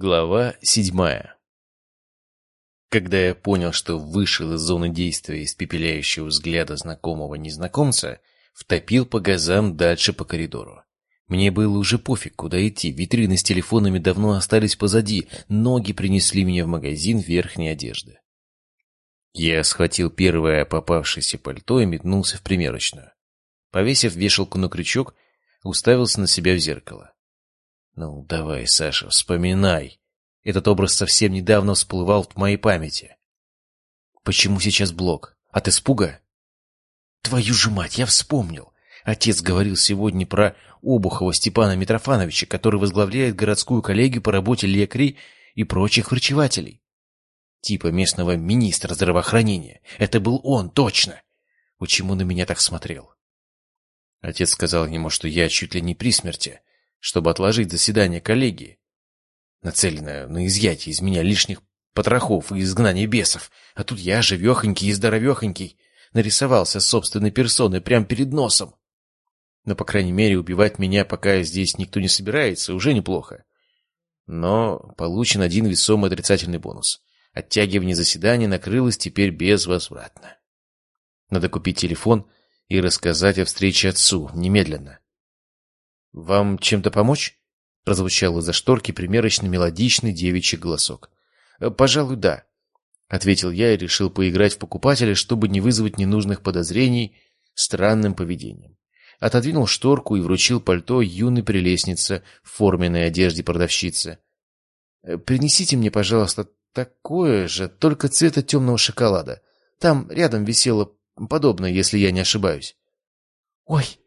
Глава седьмая Когда я понял, что вышел из зоны действия испепеляющего взгляда знакомого незнакомца, втопил по газам дальше по коридору. Мне было уже пофиг, куда идти, витрины с телефонами давно остались позади, ноги принесли меня в магазин верхней одежды. Я схватил первое попавшееся пальто и метнулся в примерочную. Повесив вешалку на крючок, уставился на себя в зеркало. Ну, давай, Саша, вспоминай. Этот образ совсем недавно всплывал в моей памяти. Почему сейчас блок? От испуга? Твою же мать, я вспомнил. Отец говорил сегодня про Обухова Степана Митрофановича, который возглавляет городскую коллегию по работе лекарей и прочих врачевателей. Типа местного министра здравоохранения. Это был он, точно. Почему на меня так смотрел? Отец сказал ему, что я чуть ли не при смерти, чтобы отложить заседание коллегии, нацеленное на изъятие из меня лишних потрохов и изгнание бесов. А тут я, живехонький и здоровехонький, нарисовался собственной персоной прямо перед носом. Но, по крайней мере, убивать меня, пока здесь никто не собирается, уже неплохо. Но получен один весомый отрицательный бонус. Оттягивание заседания накрылось теперь безвозвратно. Надо купить телефон и рассказать о встрече отцу немедленно. «Вам чем-то помочь?» — прозвучал из-за шторки примерочно мелодичный девичий голосок. «Э, «Пожалуй, да», — ответил я и решил поиграть в покупателя, чтобы не вызвать ненужных подозрений странным поведением. Отодвинул шторку и вручил пальто юной прелестнице в форменной одежде продавщицы. «Э, «Принесите мне, пожалуйста, такое же, только цвета темного шоколада. Там рядом висело подобное, если я не ошибаюсь». «Ой!»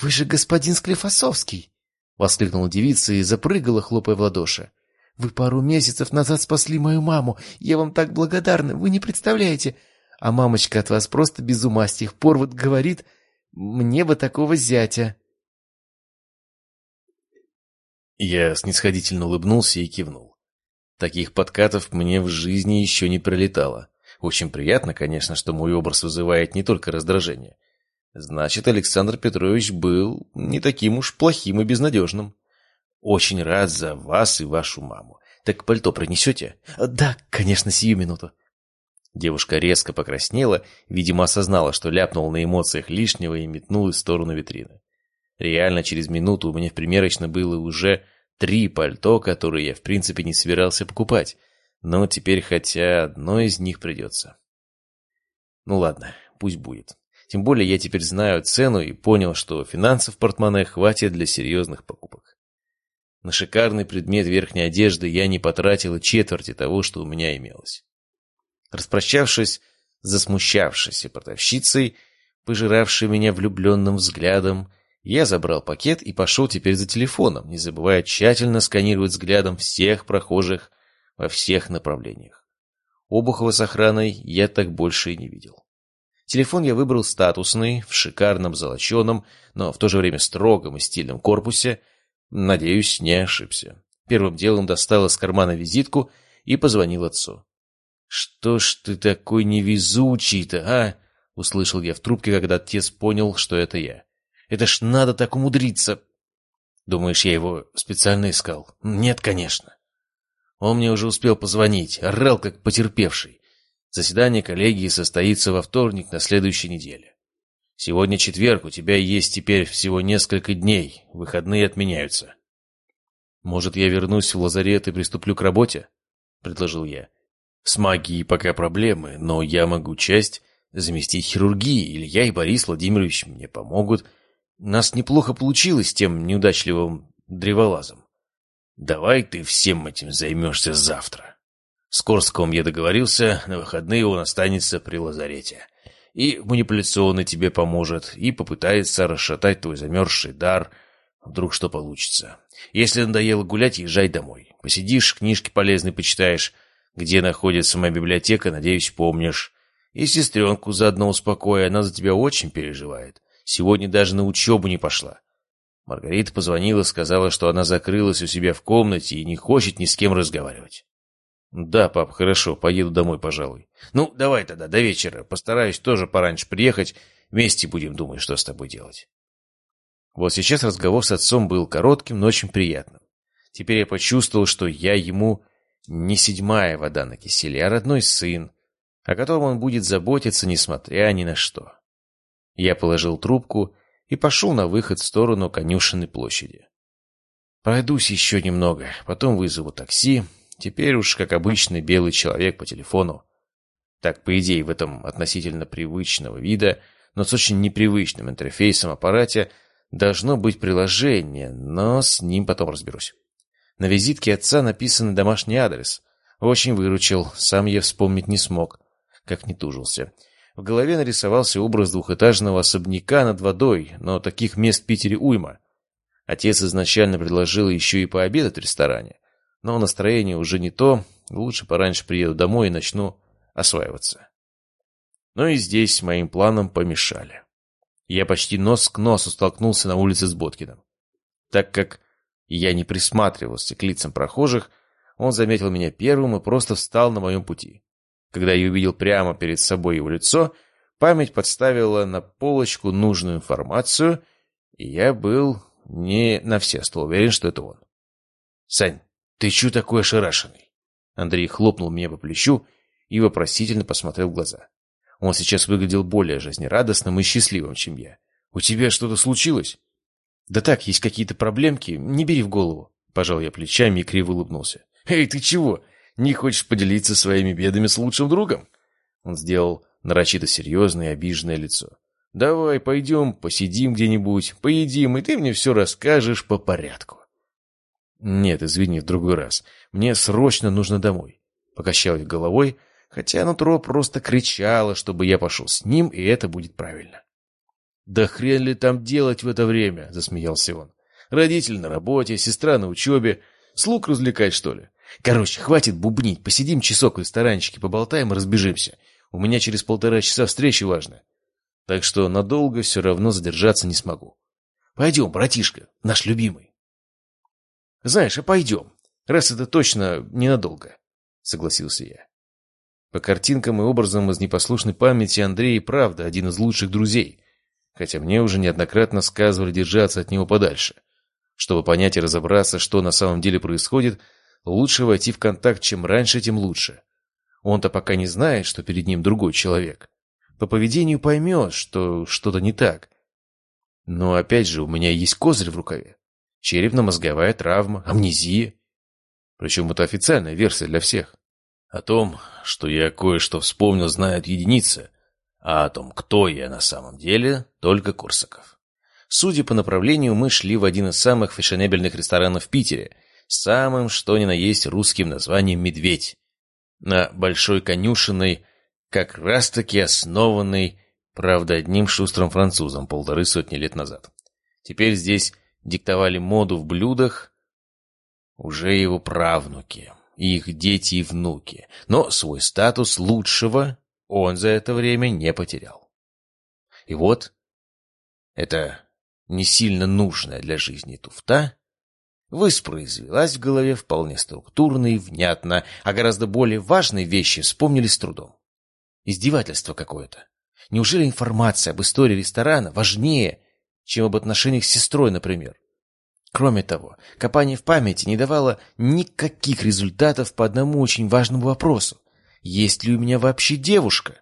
«Вы же господин Склифосовский!» — воскликнула девица и запрыгала, хлопая в ладоши. «Вы пару месяцев назад спасли мою маму. Я вам так благодарна, вы не представляете. А мамочка от вас просто без ума с тех пор вот говорит, мне бы такого зятя». Я снисходительно улыбнулся и кивнул. Таких подкатов мне в жизни еще не пролетало. Очень приятно, конечно, что мой образ вызывает не только раздражение — Значит, Александр Петрович был не таким уж плохим и безнадежным. Очень рад за вас и вашу маму. Так пальто принесете? Да, конечно, сию минуту. Девушка резко покраснела, видимо, осознала, что ляпнул на эмоциях лишнего и метнулась в сторону витрины. Реально, через минуту у меня в примерочно было уже три пальто, которые я, в принципе, не собирался покупать. Но теперь хотя одно из них придется. Ну ладно, пусть будет. Тем более я теперь знаю цену и понял, что финансов в портмоне хватит для серьезных покупок. На шикарный предмет верхней одежды я не потратил четверти того, что у меня имелось. Распрощавшись засмущавшейся продавщицей, пожиравшей меня влюбленным взглядом, я забрал пакет и пошел теперь за телефоном, не забывая тщательно сканировать взглядом всех прохожих во всех направлениях. Обухова с охраной я так больше и не видел. Телефон я выбрал статусный, в шикарном золоченом, но в то же время строгом и стильном корпусе. Надеюсь, не ошибся. Первым делом достал из кармана визитку и позвонил отцу. «Что ж ты такой невезучий-то, а?» — услышал я в трубке, когда отец понял, что это я. «Это ж надо так умудриться!» «Думаешь, я его специально искал?» «Нет, конечно!» Он мне уже успел позвонить, орал как потерпевший. Заседание коллегии состоится во вторник на следующей неделе. Сегодня четверг, у тебя есть теперь всего несколько дней, выходные отменяются. Может, я вернусь в лазарет и приступлю к работе? Предложил я. С магией пока проблемы, но я могу часть заместить хирургии. Илья и Борис Владимирович мне помогут. Нас неплохо получилось с тем неудачливым древолазом. Давай ты всем этим займешься завтра. С Корсковым я договорился, на выходные он останется при лазарете. И манипуляционно тебе поможет, и попытается расшатать твой замерзший дар. Вдруг что получится. Если надоело гулять, езжай домой. Посидишь, книжки полезные почитаешь. Где находится моя библиотека, надеюсь, помнишь. И сестренку заодно успокой, она за тебя очень переживает. Сегодня даже на учебу не пошла. Маргарита позвонила, сказала, что она закрылась у себя в комнате и не хочет ни с кем разговаривать. «Да, пап, хорошо, поеду домой, пожалуй». «Ну, давай тогда, до вечера. Постараюсь тоже пораньше приехать. Вместе будем думать, что с тобой делать». Вот сейчас разговор с отцом был коротким, но очень приятным. Теперь я почувствовал, что я ему не седьмая вода на киселе, а родной сын, о котором он будет заботиться, несмотря ни на что. Я положил трубку и пошел на выход в сторону конюшенной площади. Пройдусь еще немного, потом вызову такси. Теперь уж как обычный белый человек по телефону. Так, по идее, в этом относительно привычного вида, но с очень непривычным интерфейсом аппарате должно быть приложение, но с ним потом разберусь. На визитке отца написан домашний адрес. Очень выручил, сам я вспомнить не смог, как не тужился. В голове нарисовался образ двухэтажного особняка над водой, но таких мест в Питере уйма. Отец изначально предложил еще и пообедать в ресторане, но настроение уже не то, лучше пораньше приеду домой и начну осваиваться. Но и здесь моим планам помешали. Я почти нос к носу столкнулся на улице с Боткиным. Так как я не присматривался к лицам прохожих, он заметил меня первым и просто встал на моем пути. Когда я увидел прямо перед собой его лицо, память подставила на полочку нужную информацию, и я был не на все сто уверен, что это он. «Сань, ты чё такой ошарашенный?» Андрей хлопнул меня по плечу и вопросительно посмотрел в глаза. Он сейчас выглядел более жизнерадостным и счастливым, чем я. «У тебя что-то случилось?» «Да так, есть какие-то проблемки, не бери в голову». Пожал я плечами и криво улыбнулся. «Эй, ты чего? Не хочешь поделиться своими бедами с лучшим другом?» Он сделал нарочито серьезное и обиженное лицо. «Давай, пойдем, посидим где-нибудь, поедим, и ты мне все расскажешь по порядку». «Нет, извини, в другой раз. Мне срочно нужно домой». Покачал я головой, хотя нутро просто кричало, чтобы я пошел с ним, и это будет правильно. «Да хрен ли там делать в это время?» — засмеялся он. «Родитель на работе, сестра на учебе. Слуг развлекать, что ли? Короче, хватит бубнить, посидим часок в ресторанчике, поболтаем и разбежимся. У меня через полтора часа встреча важная. Так что надолго все равно задержаться не смогу. Пойдем, братишка, наш любимый». «Знаешь, а пойдем, раз это точно ненадолго», — согласился я. По картинкам и образам из непослушной памяти Андрей, правда, один из лучших друзей — хотя мне уже неоднократно сказывали держаться от него подальше. Чтобы понять и разобраться, что на самом деле происходит, лучше войти в контакт чем раньше, тем лучше. Он-то пока не знает, что перед ним другой человек. По поведению поймет, что что-то не так. Но опять же, у меня есть козырь в рукаве. Черепно-мозговая травма, амнезия. Причем это официальная версия для всех. О том, что я кое-что вспомнил, знают единицы, а о том, кто я на самом деле, только Корсаков. Судя по направлению, мы шли в один из самых фешенебельных ресторанов в Питере, самым что ни на есть русским названием «Медведь». На Большой Конюшиной, как раз-таки основанной, правда, одним шустрым французом полторы сотни лет назад. Теперь здесь диктовали моду в блюдах уже его правнуки, их дети и внуки, но свой статус лучшего он за это время не потерял. И вот, эта не сильно нужная для жизни туфта воспроизвелась в голове вполне структурно и внятно, а гораздо более важные вещи вспомнили с трудом. Издевательство какое-то. Неужели информация об истории ресторана важнее, чем об отношениях с сестрой, например? Кроме того, копание в памяти не давало никаких результатов по одному очень важному вопросу есть ли у меня вообще девушка.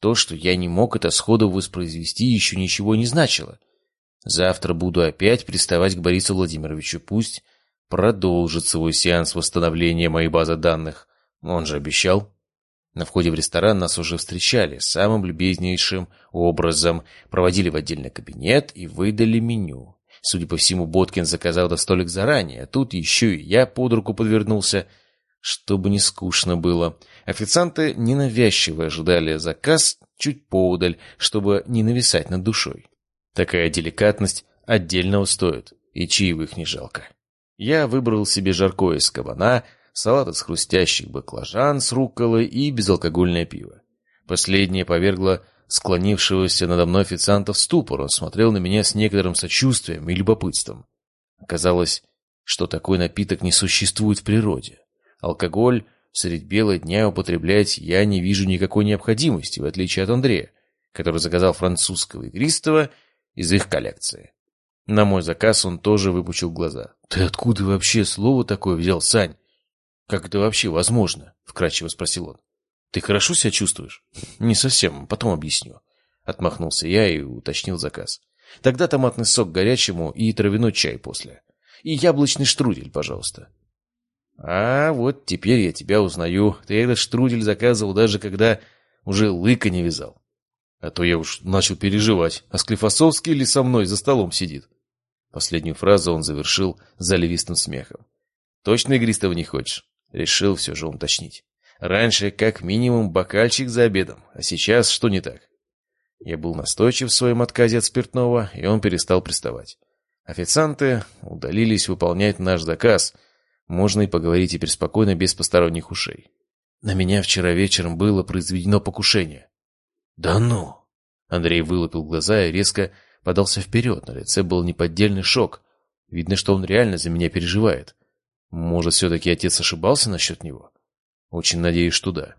То, что я не мог это сходу воспроизвести, еще ничего не значило. Завтра буду опять приставать к Борису Владимировичу. Пусть продолжит свой сеанс восстановления моей базы данных. Он же обещал. На входе в ресторан нас уже встречали самым любезнейшим образом, проводили в отдельный кабинет и выдали меню. Судя по всему, Боткин заказал до столик заранее, а тут еще и я под руку подвернулся — чтобы не скучно было. Официанты ненавязчиво ожидали заказ чуть поудаль, чтобы не нависать над душой. Такая деликатность отдельно стоит, и чаевых не жалко. Я выбрал себе жаркое из кабана, салат из хрустящих баклажан с рукколой и безалкогольное пиво. Последнее повергло склонившегося надо мной официанта в ступор. Он смотрел на меня с некоторым сочувствием и любопытством. Оказалось, что такой напиток не существует в природе. Алкоголь средь бела дня употреблять я не вижу никакой необходимости, в отличие от Андрея, который заказал французского игристого из их коллекции. На мой заказ он тоже выпучил глаза. «Ты откуда вообще слово такое взял, Сань? Как это вообще возможно?» — вкратчиво спросил он. «Ты хорошо себя чувствуешь?» «Не совсем, потом объясню». Отмахнулся я и уточнил заказ. «Тогда томатный сок горячему и травяной чай после. И яблочный штрудель, пожалуйста». «А вот теперь я тебя узнаю. Ты этот штрудель заказывал даже когда уже лыка не вязал. А то я уж начал переживать, а Склифосовский ли со мной за столом сидит?» Последнюю фразу он завершил заливистым смехом. «Точно игристого не хочешь?» Решил все же уточнить. «Раньше как минимум бокальчик за обедом, а сейчас что не так?» Я был настойчив в своем отказе от спиртного, и он перестал приставать. Официанты удалились выполнять наш заказ. Можно и поговорить теперь спокойно, без посторонних ушей. На меня вчера вечером было произведено покушение. «Да ну!» Андрей вылупил глаза и резко подался вперед. На лице был неподдельный шок. Видно, что он реально за меня переживает. Может, все-таки отец ошибался насчет него? Очень надеюсь, что да.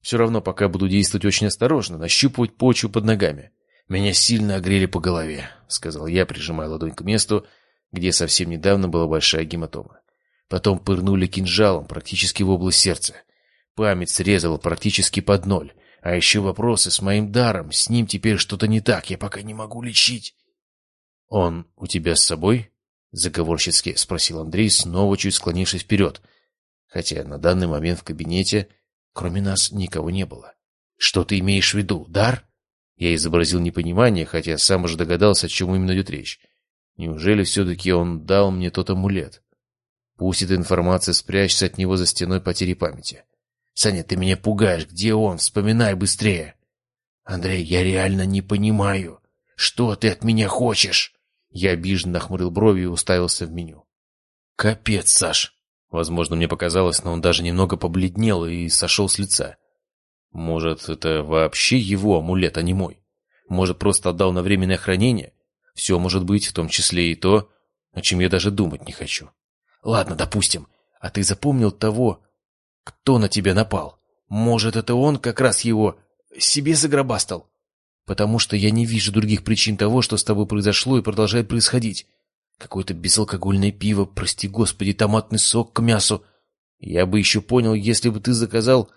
Все равно пока буду действовать очень осторожно, нащупывать почву под ногами. Меня сильно огрели по голове, — сказал я, прижимая ладонь к месту, где совсем недавно была большая гематома. Потом пырнули кинжалом практически в область сердца. Память срезала практически под ноль. А еще вопросы с моим даром. С ним теперь что-то не так. Я пока не могу лечить. — Он у тебя с собой? — заговорщицки спросил Андрей, снова чуть склонившись вперед. Хотя на данный момент в кабинете, кроме нас, никого не было. — Что ты имеешь в виду? Дар? Я изобразил непонимание, хотя сам уже догадался, о чем именно идет речь. Неужели все-таки он дал мне тот амулет? Пусть эта информация спрячется от него за стеной потери памяти. Саня, ты меня пугаешь. Где он? Вспоминай быстрее. Андрей, я реально не понимаю. Что ты от меня хочешь? Я обиженно нахмурил брови и уставился в меню. Капец, Саш. Возможно, мне показалось, но он даже немного побледнел и сошел с лица. Может, это вообще его амулет, а не мой? Может, просто отдал на временное хранение? Все может быть, в том числе и то, о чем я даже думать не хочу. Ладно, допустим. А ты запомнил того, кто на тебя напал? Может, это он как раз его себе загробастал? Потому что я не вижу других причин того, что с тобой произошло и продолжает происходить. Какое-то безалкогольное пиво, прости господи, томатный сок к мясу. Я бы еще понял, если бы ты заказал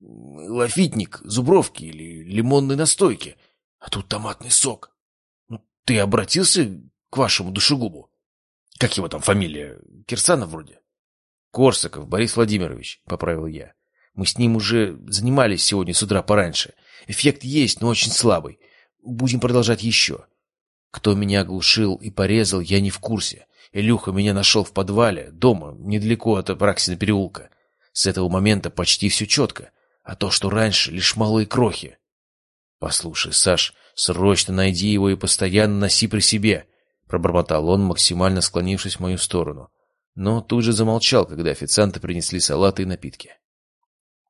лафитник, зубровки или лимонной настойки. А тут томатный сок. Ну, ты обратился к вашему душегубу? Как его там фамилия? Кирсанов вроде? «Корсаков Борис Владимирович», — поправил я. «Мы с ним уже занимались сегодня с утра пораньше. Эффект есть, но очень слабый. Будем продолжать еще. Кто меня оглушил и порезал, я не в курсе. Илюха меня нашел в подвале, дома, недалеко от Апраксина переулка. С этого момента почти все четко, а то, что раньше, лишь малые крохи. «Послушай, Саш, срочно найди его и постоянно носи при себе», — пробормотал он, максимально склонившись в мою сторону но тут же замолчал, когда официанты принесли салаты и напитки.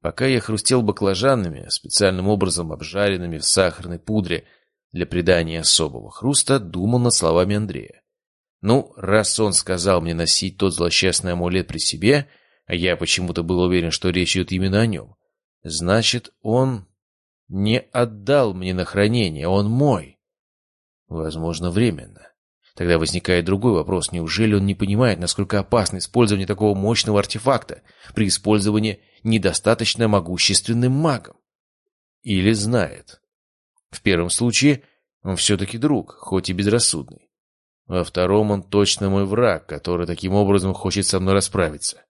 Пока я хрустел баклажанами, специальным образом обжаренными в сахарной пудре для придания особого хруста, думал над словами Андрея. Ну, раз он сказал мне носить тот злосчастный амулет при себе, а я почему-то был уверен, что речь идет именно о нем, значит, он не отдал мне на хранение, он мой. Возможно, временно. Тогда возникает другой вопрос. Неужели он не понимает, насколько опасно использование такого мощного артефакта при использовании недостаточно могущественным магом? Или знает? В первом случае он все-таки друг, хоть и безрассудный. Во втором он точно мой враг, который таким образом хочет со мной расправиться.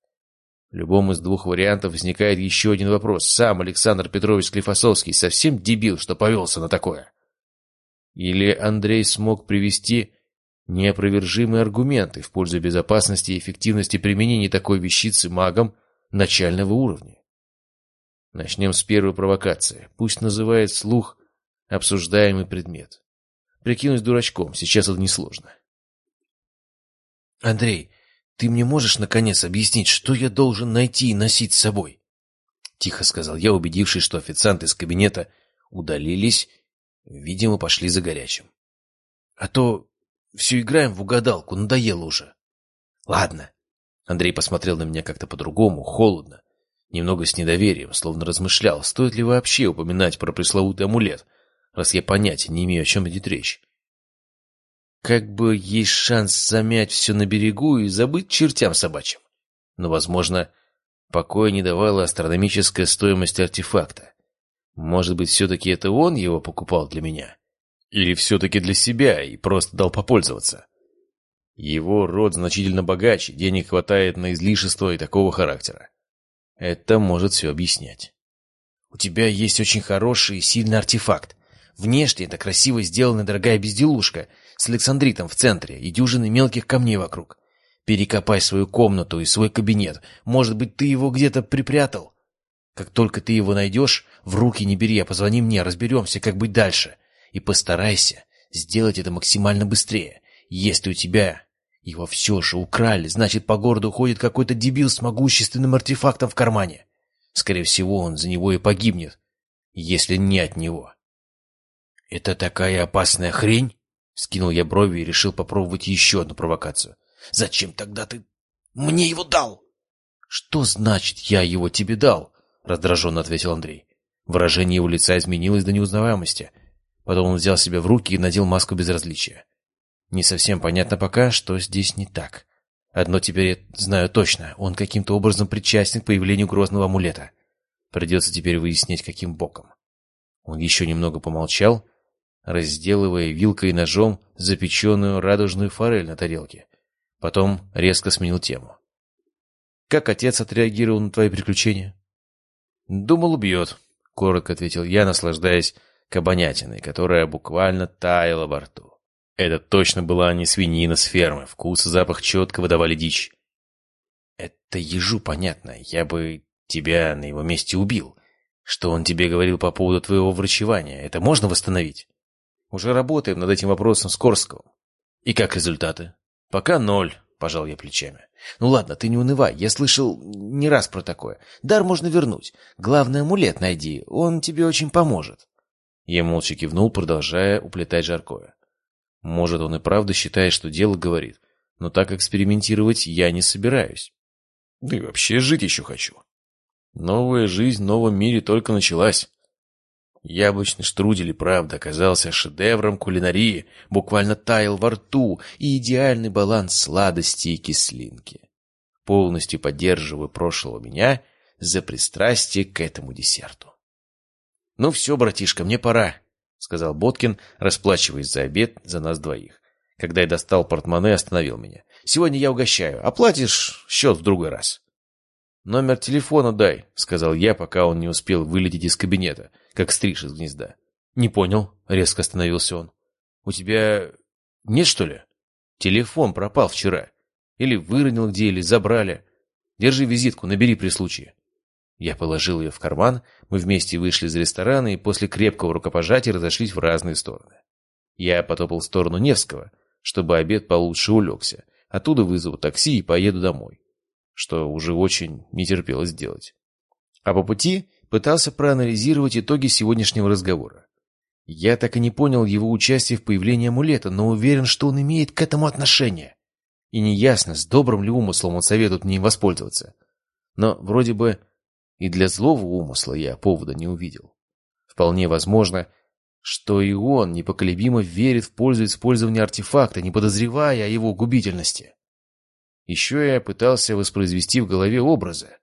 В любом из двух вариантов возникает еще один вопрос. Сам Александр Петрович Склифосовский совсем дебил, что повелся на такое? Или Андрей смог привести неопровержимые аргументы в пользу безопасности и эффективности применения такой вещицы магом начального уровня. Начнем с первой провокации. Пусть называет слух обсуждаемый предмет. Прикинусь дурачком, сейчас это несложно. «Андрей, ты мне можешь, наконец, объяснить, что я должен найти и носить с собой?» Тихо сказал я, убедившись, что официанты из кабинета удалились, видимо, пошли за горячим. «А то все играем в угадалку, надоело уже. Ладно. Андрей посмотрел на меня как-то по-другому, холодно, немного с недоверием, словно размышлял, стоит ли вообще упоминать про пресловутый амулет, раз я понятия не имею, о чем идет речь. как бы есть шанс замять все на берегу и забыть чертям собачьим. Но, возможно, покоя не давала астрономическая стоимость артефакта. Может быть, все-таки это он его покупал для меня? Или все-таки для себя и просто дал попользоваться? Его род значительно богаче, денег хватает на излишество и такого характера. Это может все объяснять. У тебя есть очень хороший и сильный артефакт. Внешне это красиво сделанная дорогая безделушка с александритом в центре и дюжиной мелких камней вокруг. Перекопай свою комнату и свой кабинет. Может быть, ты его где-то припрятал? Как только ты его найдешь, в руки не бери, а позвони мне, разберемся, как быть дальше. И постарайся сделать это максимально быстрее. Если у тебя его все же украли, значит, по городу ходит какой-то дебил с могущественным артефактом в кармане. Скорее всего, он за него и погибнет, если не от него. «Это такая опасная хрень?» Скинул я брови и решил попробовать еще одну провокацию. «Зачем тогда ты мне его дал?» «Что значит, я его тебе дал?» Раздраженно ответил Андрей. Выражение его лица изменилось до неузнаваемости. Потом он взял себя в руки и надел маску безразличия. Не совсем понятно пока, что здесь не так. Одно теперь я знаю точно. Он каким-то образом причастен к появлению грозного амулета. Придется теперь выяснять, каким боком. Он еще немного помолчал, разделывая вилкой и ножом запеченную радужную форель на тарелке. Потом резко сменил тему. «Как отец отреагировал на твои приключения?» «Думал, убьет», — коротко ответил я, наслаждаясь кабанятиной, которая буквально таяла во рту. Это точно была не свинина с фермы, вкус и запах четко выдавали дичь. «Это ежу понятно, я бы тебя на его месте убил. Что он тебе говорил по поводу твоего врачевания, это можно восстановить?» Уже работаем над этим вопросом с Корсковым. И как результаты? Пока ноль, пожал я плечами. Ну ладно, ты не унывай, я слышал не раз про такое. Дар можно вернуть. Главное, амулет найди, он тебе очень поможет. Я молча кивнул, продолжая уплетать жаркое. Может, он и правда считает, что дело говорит, но так экспериментировать я не собираюсь. Да и вообще жить еще хочу. Новая жизнь в новом мире только началась. Яблочный штрудель правда оказался шедевром кулинарии, буквально таял во рту, и идеальный баланс сладости и кислинки. Полностью поддерживаю прошлого меня за пристрастие к этому десерту. «Ну все, братишка, мне пора», — сказал Боткин, расплачиваясь за обед за нас двоих. Когда я достал портмоне, остановил меня. «Сегодня я угощаю. Оплатишь счет в другой раз». «Номер телефона дай», — сказал я, пока он не успел вылететь из кабинета, как стриж из гнезда. «Не понял», — резко остановился он. «У тебя нет, что ли? Телефон пропал вчера. Или выронил где, или забрали. Держи визитку, набери при случае». Я положил ее в карман, мы вместе вышли из ресторана и после крепкого рукопожатия разошлись в разные стороны. Я потопал в сторону Невского, чтобы обед получше улегся. Оттуда вызову такси и поеду домой что уже очень не терпелось сделать. А по пути пытался проанализировать итоги сегодняшнего разговора. Я так и не понял его участия в появлении амулета, но уверен, что он имеет к этому отношение. И неясно, с добрым ли умыслом он советует мне им воспользоваться. Но вроде бы и для злого умысла я повода не увидел. Вполне возможно, что и он непоколебимо верит в пользу использования артефакта, не подозревая о его губительности. Еще я пытался воспроизвести в голове образы,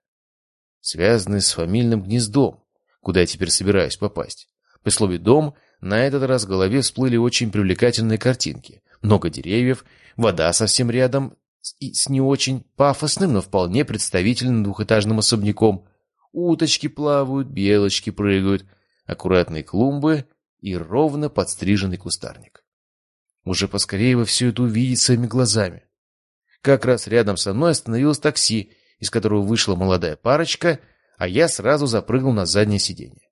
связанные с фамильным гнездом, куда я теперь собираюсь попасть. При слове «дом» на этот раз в голове всплыли очень привлекательные картинки. Много деревьев, вода совсем рядом с не очень пафосным, но вполне представительным двухэтажным особняком. Уточки плавают, белочки прыгают, аккуратные клумбы и ровно подстриженный кустарник. Уже поскорее бы все это увидеть своими глазами. Как раз рядом со мной остановилось такси, из которого вышла молодая парочка, а я сразу запрыгнул на заднее сиденье.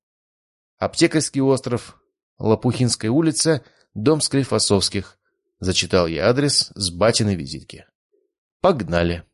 Аптекарский остров, Лопухинская улица, дом Склифосовских. Зачитал я адрес с батиной визитки. Погнали.